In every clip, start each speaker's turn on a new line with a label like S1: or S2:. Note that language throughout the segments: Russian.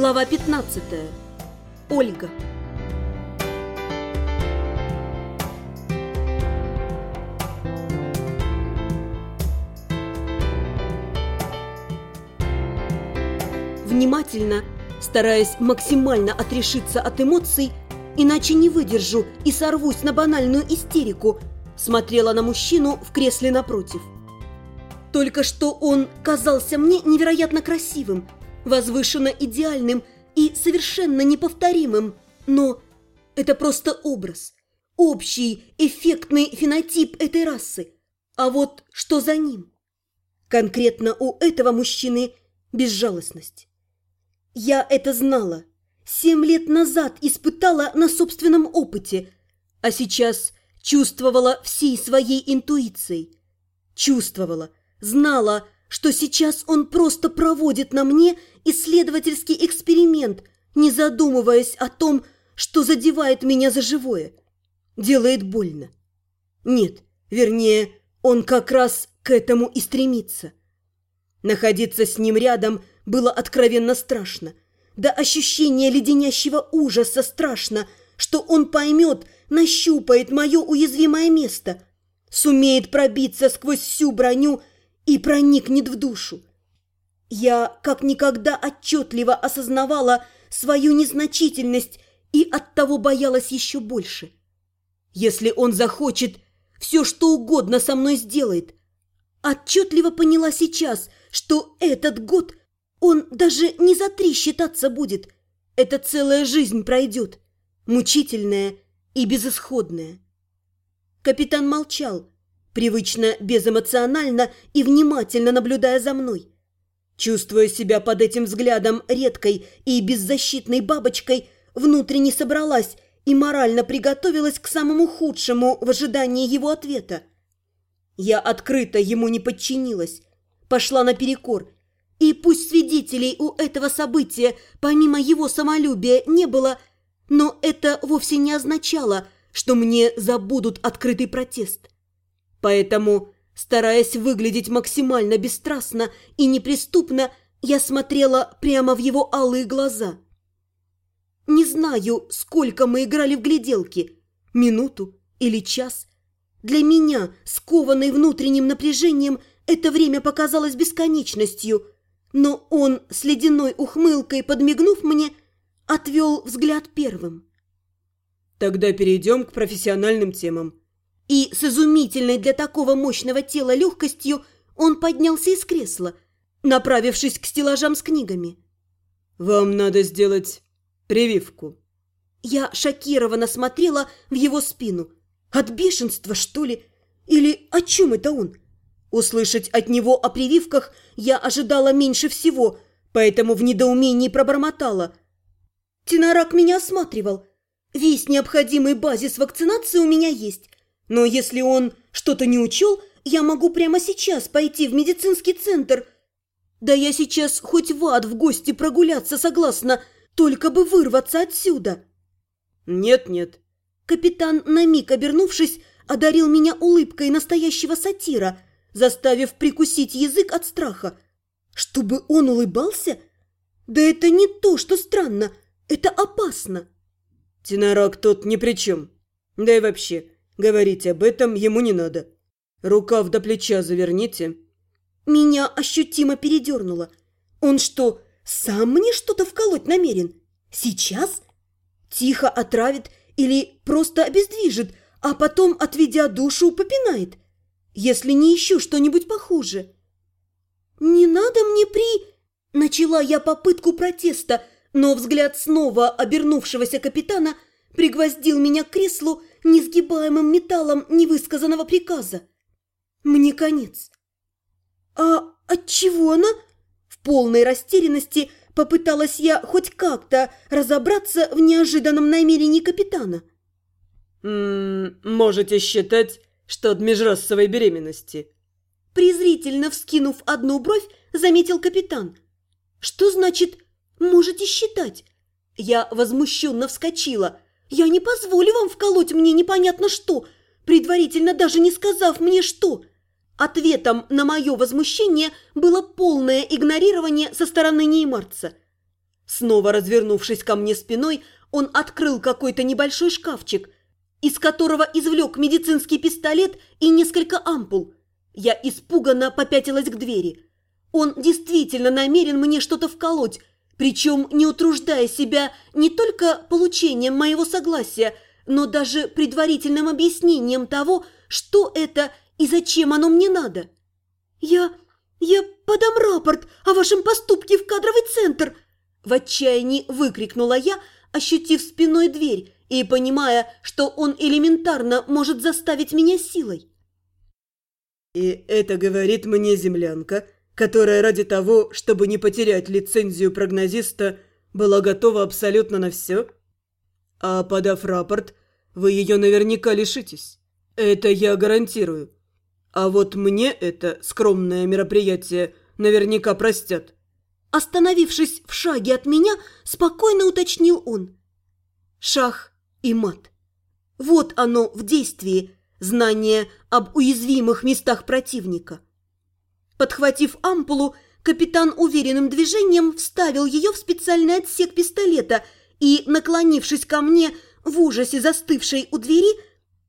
S1: Глава 15. Ольга. Внимательно, стараясь максимально отрешиться от эмоций, иначе не выдержу и сорвусь на банальную истерику, смотрела на мужчину в кресле напротив. Только что он казался мне невероятно красивым, возвышенно идеальным и совершенно неповторимым, но это просто образ, общий эффектный фенотип этой расы. А вот что за ним? Конкретно у этого мужчины безжалостность. Я это знала. Семь лет назад испытала на собственном опыте, а сейчас чувствовала всей своей интуицией. Чувствовала, знала, что сейчас он просто проводит на мне исследовательский эксперимент, не задумываясь о том, что задевает меня за живое. Делает больно. Нет, вернее, он как раз к этому и стремится. Находиться с ним рядом было откровенно страшно. До ощущения леденящего ужаса страшно, что он поймет, нащупает мое уязвимое место, сумеет пробиться сквозь всю броню и проникнет в душу. Я как никогда отчетливо осознавала свою незначительность и оттого боялась еще больше. Если он захочет, все что угодно со мной сделает. Отчетливо поняла сейчас, что этот год он даже не за три считаться будет. Это целая жизнь пройдет, мучительная и безысходная. Капитан молчал, привычно безэмоционально и внимательно наблюдая за мной. Чувствуя себя под этим взглядом редкой и беззащитной бабочкой, внутренне собралась и морально приготовилась к самому худшему в ожидании его ответа. Я открыто ему не подчинилась, пошла наперекор, и пусть свидетелей у этого события помимо его самолюбия не было, но это вовсе не означало, что мне забудут открытый протест. Поэтому, стараясь выглядеть максимально бесстрастно и неприступно, я смотрела прямо в его алые глаза. Не знаю, сколько мы играли в гляделки, минуту или час. Для меня, скованной внутренним напряжением, это время показалось бесконечностью, но он с ледяной ухмылкой, подмигнув мне, отвел взгляд первым.
S2: «Тогда перейдем к профессиональным темам»,
S1: и с изумительной для такого мощного тела легкостью он поднялся из кресла, направившись к стеллажам с книгами.
S2: «Вам надо сделать прививку».
S1: Я шокированно смотрела в его спину. От бешенства, что ли? Или о чем это он? Услышать от него о прививках я ожидала меньше всего, поэтому в недоумении пробормотала. Тенорак меня осматривал. Весь необходимый базис вакцинации у меня есть. Но если он что-то не учел, я могу прямо сейчас пойти в медицинский центр. Да я сейчас хоть в ад в гости прогуляться согласна, только бы вырваться отсюда.
S2: Нет-нет.
S1: Капитан, на миг обернувшись, одарил меня улыбкой настоящего сатира, заставив прикусить язык от страха. Чтобы он улыбался? Да это не то, что странно, это опасно.
S2: Тенорак тут ни при чем. Да и вообще, Говорить об этом ему не надо. Рукав до плеча заверните».
S1: Меня ощутимо передернуло. Он что, сам мне что-то вколоть намерен? Сейчас? Тихо отравит или просто обездвижит, а потом, отведя душу, попинает? Если не ищу что-нибудь похуже. «Не надо мне при...» Начала я попытку протеста, но взгляд снова обернувшегося капитана пригвоздил меня к креслу несгибаемым металлом невысказанного приказа. Мне конец. А от чего она? В полной растерянности попыталась я хоть как-то разобраться в неожиданном намерении капитана.
S2: М -м, можете считать, что от межрасовой беременности.
S1: Презрительно вскинув одну бровь, заметил капитан. Что значит «можете считать»? Я возмущенно вскочила – я не позволю вам вколоть мне непонятно что, предварительно даже не сказав мне что. Ответом на мое возмущение было полное игнорирование со стороны неймарца. Снова развернувшись ко мне спиной, он открыл какой-то небольшой шкафчик, из которого извлек медицинский пистолет и несколько ампул. Я испуганно попятилась к двери. Он действительно намерен мне что-то вколоть, причем не утруждая себя не только получением моего согласия, но даже предварительным объяснением того, что это и зачем оно мне надо. «Я... я подам рапорт о вашем поступке в кадровый центр!» В отчаянии выкрикнула я, ощутив спиной дверь и понимая, что он элементарно может заставить меня силой.
S2: «И это говорит мне землянка, которая ради того, чтобы не потерять лицензию прогнозиста, была готова абсолютно на все? А подав рапорт, вы ее наверняка лишитесь. Это я гарантирую. А вот мне это скромное мероприятие наверняка простят».
S1: Остановившись в шаге от меня, спокойно уточнил он. Шах и мат. Вот оно в действии, знание об уязвимых местах противника. Подхватив ампулу, капитан уверенным движением вставил ее в специальный отсек пистолета и, наклонившись ко мне, в ужасе застывшей у двери,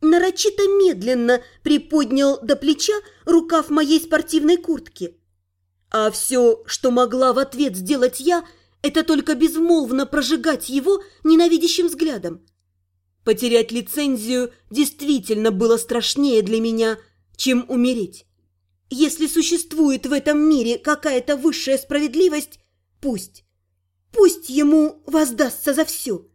S1: нарочито медленно приподнял до плеча рукав моей спортивной куртки. А все, что могла в ответ сделать я, это только безмолвно прожигать его ненавидящим взглядом. Потерять лицензию действительно было страшнее для меня, чем умереть. Если существует в этом мире какая-то высшая справедливость, пусть. Пусть ему воздастся за все.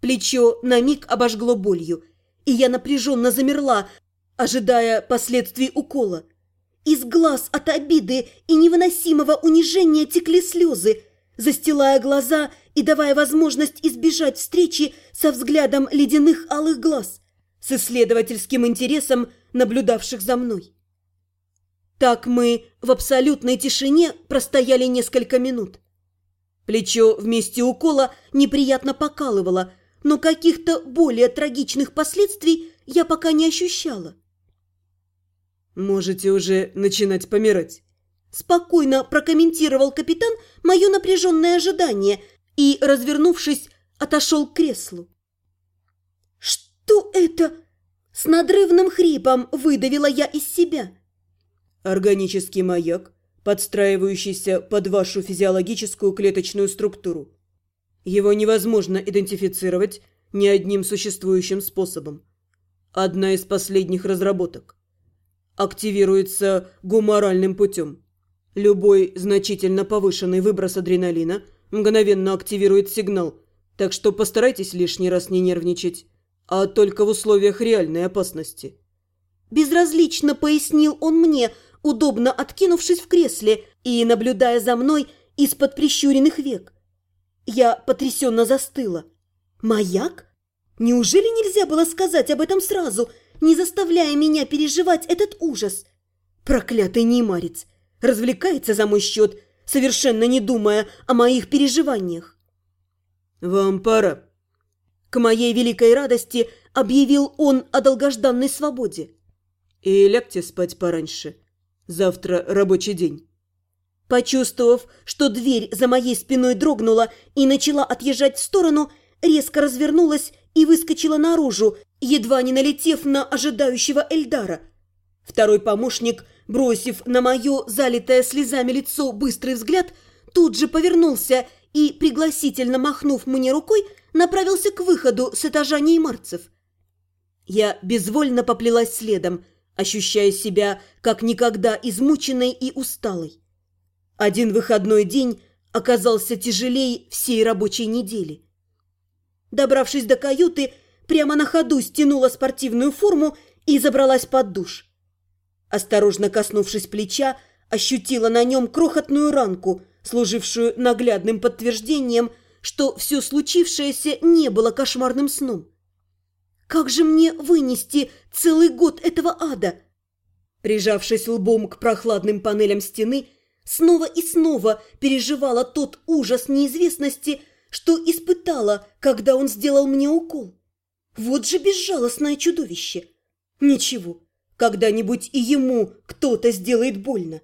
S1: Плечо на миг обожгло болью, и я напряженно замерла, ожидая последствий укола. Из глаз от обиды и невыносимого унижения текли слезы, застилая глаза и давая возможность избежать встречи со взглядом ледяных алых глаз, с исследовательским интересом наблюдавших за мной. Так мы в абсолютной тишине простояли несколько минут. Плечо вместе укола неприятно покалывало, но каких-то более трагичных последствий я пока не ощущала.
S2: «Можете уже начинать помирать», –
S1: спокойно прокомментировал капитан мое напряженное ожидание и, развернувшись, отошел к креслу. «Что это?» – с надрывным хрипом выдавила я из себя.
S2: «Органический маяк, подстраивающийся под вашу физиологическую клеточную структуру. Его невозможно идентифицировать ни одним существующим способом. Одна из последних разработок – активируется гуморальным путем. Любой значительно повышенный выброс адреналина мгновенно активирует сигнал, так что постарайтесь лишний раз не нервничать, а только в условиях реальной опасности.
S1: Безразлично пояснил он мне, удобно откинувшись в кресле и наблюдая за мной из-под прищуренных век. Я потрясенно застыла. «Маяк? Неужели нельзя было сказать об этом сразу?» не заставляя меня переживать этот ужас. Проклятый неймарец развлекается за мой счет, совершенно не думая о моих переживаниях.
S2: «Вам пора».
S1: К моей великой радости объявил он о долгожданной свободе.
S2: «И лягте спать пораньше. Завтра рабочий день».
S1: Почувствовав, что дверь за моей спиной дрогнула и начала отъезжать в сторону, резко развернулась и выскочила наружу, едва не налетев на ожидающего Эльдара. Второй помощник, бросив на мое залитое слезами лицо быстрый взгляд, тут же повернулся и, пригласительно махнув мне рукой, направился к выходу с этажа неймарцев. Я безвольно поплелась следом, ощущая себя как никогда измученной и усталой. Один выходной день оказался тяжелее всей рабочей недели. Добравшись до каюты, прямо на ходу стянула спортивную форму и забралась под душ. Осторожно коснувшись плеча, ощутила на нем крохотную ранку, служившую наглядным подтверждением, что все случившееся не было кошмарным сном. Как же мне вынести целый год этого ада? Прижавшись лбом к прохладным панелям стены, снова и снова переживала тот ужас неизвестности, что испытала, когда он сделал мне укол. Вот же безжалостное чудовище! Ничего, когда-нибудь и ему кто-то сделает больно.